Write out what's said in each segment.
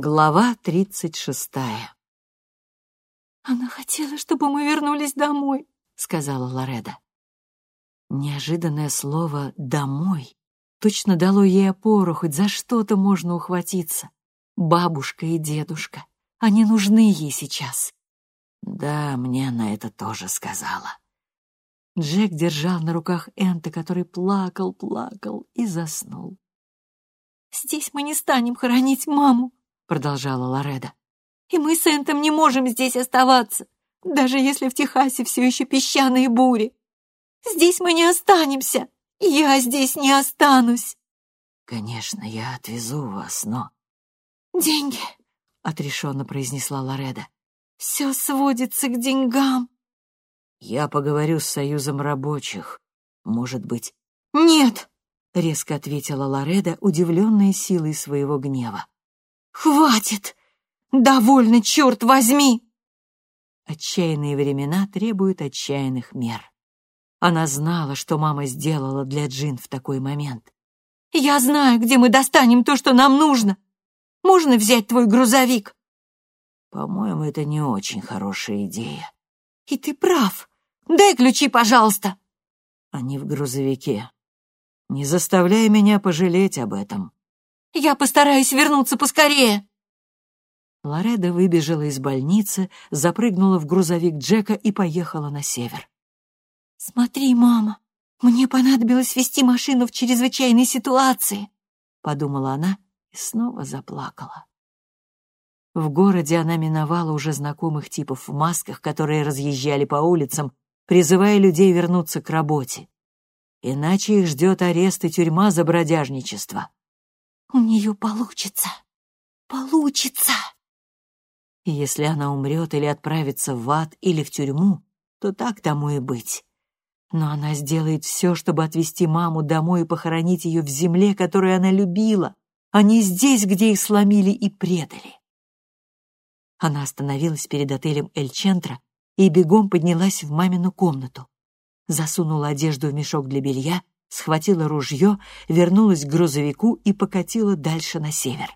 Глава тридцать шестая. «Она хотела, чтобы мы вернулись домой», — сказала Лореда. Неожиданное слово «домой» точно дало ей опору, хоть за что-то можно ухватиться. Бабушка и дедушка, они нужны ей сейчас. Да, мне она это тоже сказала. Джек держал на руках Энта, который плакал, плакал и заснул. «Здесь мы не станем хоронить маму», продолжала Лореда. «И мы с Энтом не можем здесь оставаться, даже если в Техасе все еще песчаные бури. Здесь мы не останемся, я здесь не останусь». «Конечно, я отвезу вас, но...» «Деньги», — отрешенно произнесла Лореда. «Все сводится к деньгам». «Я поговорю с Союзом рабочих. Может быть...» «Нет», — резко ответила Лореда, удивленная силой своего гнева. «Хватит! Довольно, черт возьми!» Отчаянные времена требуют отчаянных мер. Она знала, что мама сделала для Джин в такой момент. «Я знаю, где мы достанем то, что нам нужно. Можно взять твой грузовик?» «По-моему, это не очень хорошая идея». «И ты прав. Дай ключи, пожалуйста». «Они в грузовике. Не заставляй меня пожалеть об этом». Я постараюсь вернуться поскорее!» Лореда выбежала из больницы, запрыгнула в грузовик Джека и поехала на север. «Смотри, мама, мне понадобилось вести машину в чрезвычайной ситуации», — подумала она и снова заплакала. В городе она миновала уже знакомых типов в масках, которые разъезжали по улицам, призывая людей вернуться к работе. Иначе их ждет арест и тюрьма за бродяжничество. У нее получится. Получится. И если она умрет или отправится в ад или в тюрьму, то так тому и быть. Но она сделает все, чтобы отвезти маму домой и похоронить ее в земле, которую она любила, а не здесь, где их сломили и предали. Она остановилась перед отелем «Эль Чентро» и бегом поднялась в мамину комнату. Засунула одежду в мешок для белья схватила ружье, вернулась к грузовику и покатила дальше на север.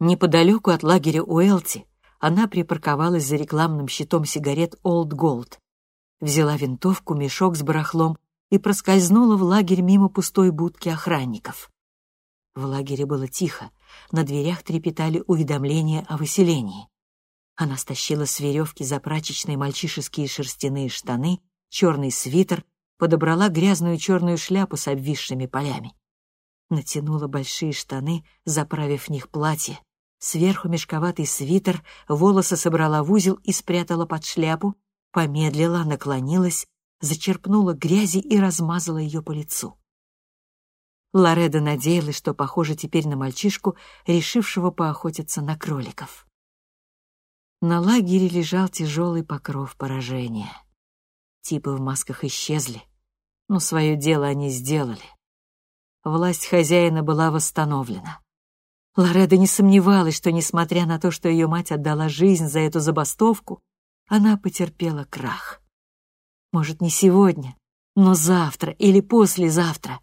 Неподалеку от лагеря Уэлти она припарковалась за рекламным щитом сигарет Old Gold, взяла винтовку, мешок с барахлом и проскользнула в лагерь мимо пустой будки охранников. В лагере было тихо, на дверях трепетали уведомления о выселении. Она стащила с веревки за прачечной мальчишеские шерстяные штаны, черный свитер подобрала грязную черную шляпу с обвисшими полями. Натянула большие штаны, заправив в них платье. Сверху мешковатый свитер, волосы собрала в узел и спрятала под шляпу, помедлила, наклонилась, зачерпнула грязи и размазала ее по лицу. Лореда надеялась, что похоже теперь на мальчишку, решившего поохотиться на кроликов. На лагере лежал тяжелый покров поражения. Типы в масках исчезли, но свое дело они сделали. Власть хозяина была восстановлена. Лореда не сомневалась, что, несмотря на то, что ее мать отдала жизнь за эту забастовку, она потерпела крах. Может, не сегодня, но завтра или послезавтра.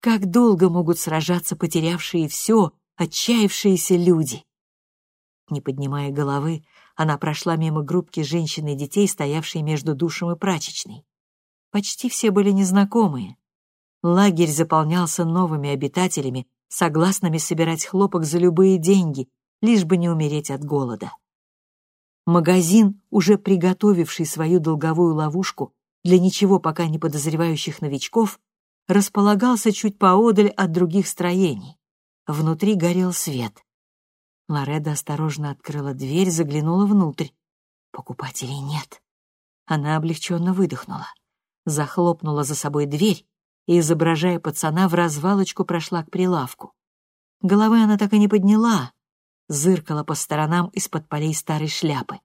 Как долго могут сражаться потерявшие все, отчаявшиеся люди? Не поднимая головы, она прошла мимо группки женщин и детей, стоявшей между душем и прачечной. Почти все были незнакомые. Лагерь заполнялся новыми обитателями, согласными собирать хлопок за любые деньги, лишь бы не умереть от голода. Магазин, уже приготовивший свою долговую ловушку для ничего пока не подозревающих новичков, располагался чуть поодаль от других строений. Внутри горел свет. Лореда осторожно открыла дверь, заглянула внутрь. Покупателей нет. Она облегченно выдохнула захлопнула за собой дверь и, изображая пацана, в развалочку прошла к прилавку. Головы она так и не подняла, зыркала по сторонам из-под полей старой шляпы.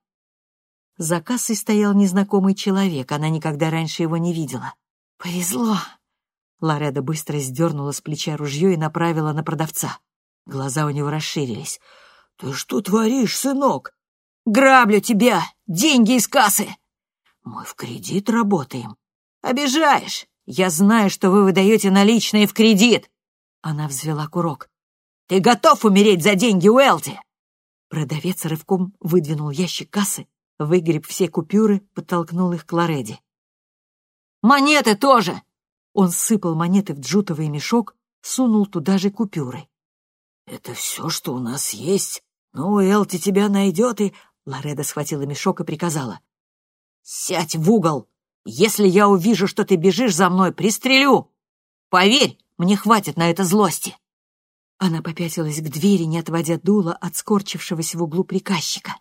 За кассой стоял незнакомый человек, она никогда раньше его не видела. «Повезло!» Лореда быстро сдернула с плеча ружье и направила на продавца. Глаза у него расширились. «Ты что творишь, сынок?» «Граблю тебя! Деньги из кассы!» «Мы в кредит работаем. Обижаешь! Я знаю, что вы выдаете наличные в кредит!» Она взвела курок. Ты готов умереть за деньги Уэлти?» Продавец рывком выдвинул ящик кассы, выгреб все купюры, подтолкнул их к Лореди. «Монеты тоже!» Он сыпал монеты в джутовый мешок, сунул туда же купюры. «Это все, что у нас есть. Ну, Элти тебя найдет и...» Лореда схватила мешок и приказала. «Сядь в угол! Если я увижу, что ты бежишь за мной, пристрелю! Поверь, мне хватит на это злости!» Она попятилась к двери, не отводя дула от скорчившегося в углу приказчика.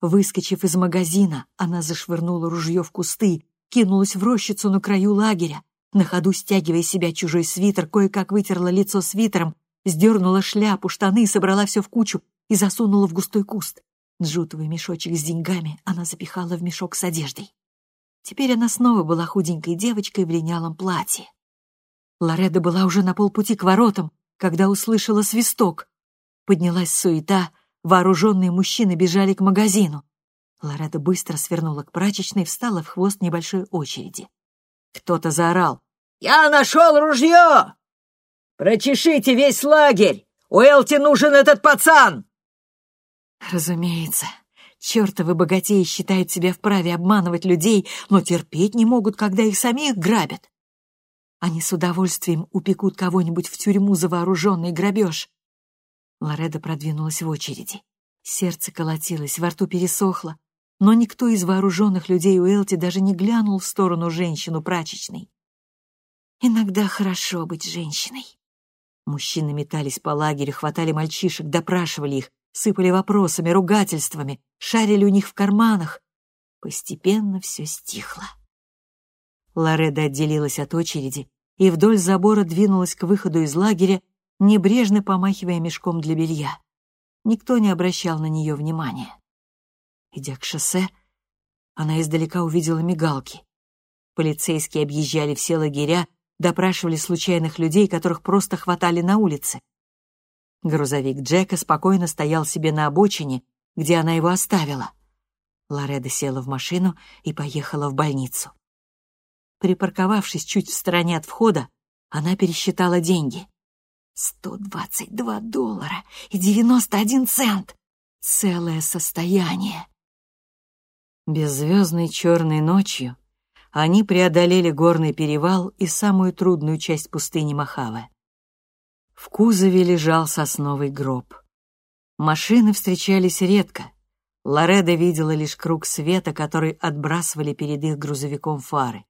Выскочив из магазина, она зашвырнула ружье в кусты, кинулась в рощицу на краю лагеря, на ходу стягивая себя чужой свитер, кое-как вытерла лицо свитером, сдернула шляпу, штаны, собрала все в кучу и засунула в густой куст. Джутовый мешочек с деньгами она запихала в мешок с одеждой. Теперь она снова была худенькой девочкой в линялом платье. Лореда была уже на полпути к воротам, когда услышала свисток. Поднялась суета, вооруженные мужчины бежали к магазину. Лоредо быстро свернула к прачечной и встала в хвост небольшой очереди. Кто-то заорал. «Я нашел ружье! Прочешите весь лагерь! Уэлти нужен этот пацан!» Разумеется, чертовы богатеи считают себя вправе обманывать людей, но терпеть не могут, когда их самих грабят. Они с удовольствием упекут кого-нибудь в тюрьму за вооруженный грабеж. Лореда продвинулась в очереди. Сердце колотилось, во рту пересохло, но никто из вооруженных людей Уэлти даже не глянул в сторону женщину прачечной. Иногда хорошо быть женщиной. Мужчины метались по лагерю, хватали мальчишек, допрашивали их, сыпали вопросами, ругательствами, шарили у них в карманах. Постепенно все стихло. Лореда отделилась от очереди и вдоль забора двинулась к выходу из лагеря, небрежно помахивая мешком для белья. Никто не обращал на нее внимания. Идя к шоссе, она издалека увидела мигалки. Полицейские объезжали все лагеря, допрашивали случайных людей, которых просто хватали на улице. Грузовик Джека спокойно стоял себе на обочине, где она его оставила. Лореда села в машину и поехала в больницу. Припарковавшись чуть в стороне от входа, она пересчитала деньги. Сто двадцать два доллара и девяносто один цент. Целое состояние. Беззвездной черной ночью они преодолели горный перевал и самую трудную часть пустыни Махаве. В кузове лежал сосновый гроб. Машины встречались редко. Лореда видела лишь круг света, который отбрасывали перед их грузовиком фары.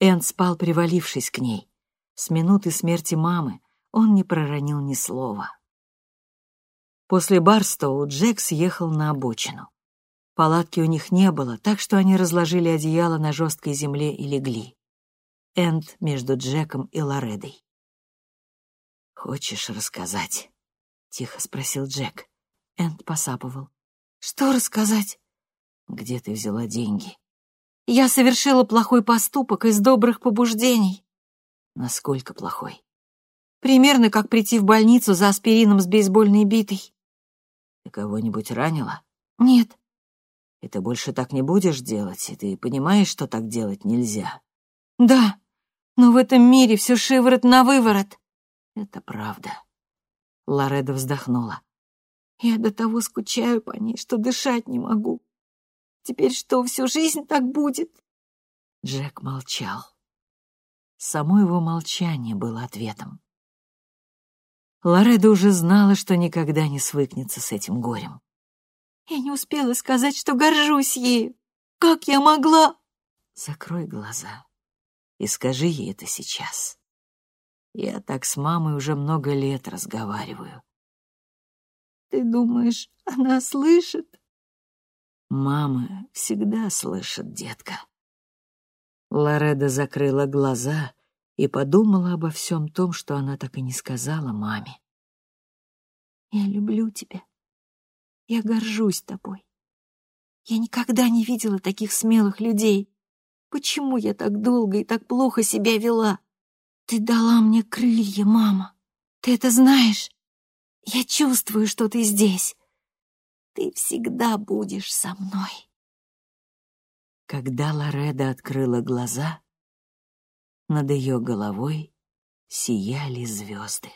Энн спал, привалившись к ней. С минуты смерти мамы он не проронил ни слова. После Барстоу Джек съехал на обочину. Палатки у них не было, так что они разложили одеяло на жесткой земле и легли. Энд между Джеком и Лоредой. «Хочешь рассказать?» — тихо спросил Джек. Энд посапывал. «Что рассказать?» «Где ты взяла деньги?» Я совершила плохой поступок из добрых побуждений. Насколько плохой? Примерно как прийти в больницу за аспирином с бейсбольной битой. Ты кого-нибудь ранила? Нет. И ты больше так не будешь делать, и ты понимаешь, что так делать нельзя? Да, но в этом мире все шиворот на выворот. Это правда. Лоредо вздохнула. Я до того скучаю по ней, что дышать не могу. Теперь что, всю жизнь так будет?» Джек молчал. Само его молчание было ответом. Лореда уже знала, что никогда не свыкнется с этим горем. «Я не успела сказать, что горжусь ею. Как я могла?» «Закрой глаза и скажи ей это сейчас. Я так с мамой уже много лет разговариваю». «Ты думаешь, она слышит?» Мама всегда слышит, детка. Лореда закрыла глаза и подумала обо всем том, что она так и не сказала маме. «Я люблю тебя. Я горжусь тобой. Я никогда не видела таких смелых людей. Почему я так долго и так плохо себя вела? Ты дала мне крылья, мама. Ты это знаешь? Я чувствую, что ты здесь. Ты всегда будешь со мной. Когда Лореда открыла глаза, над ее головой сияли звезды.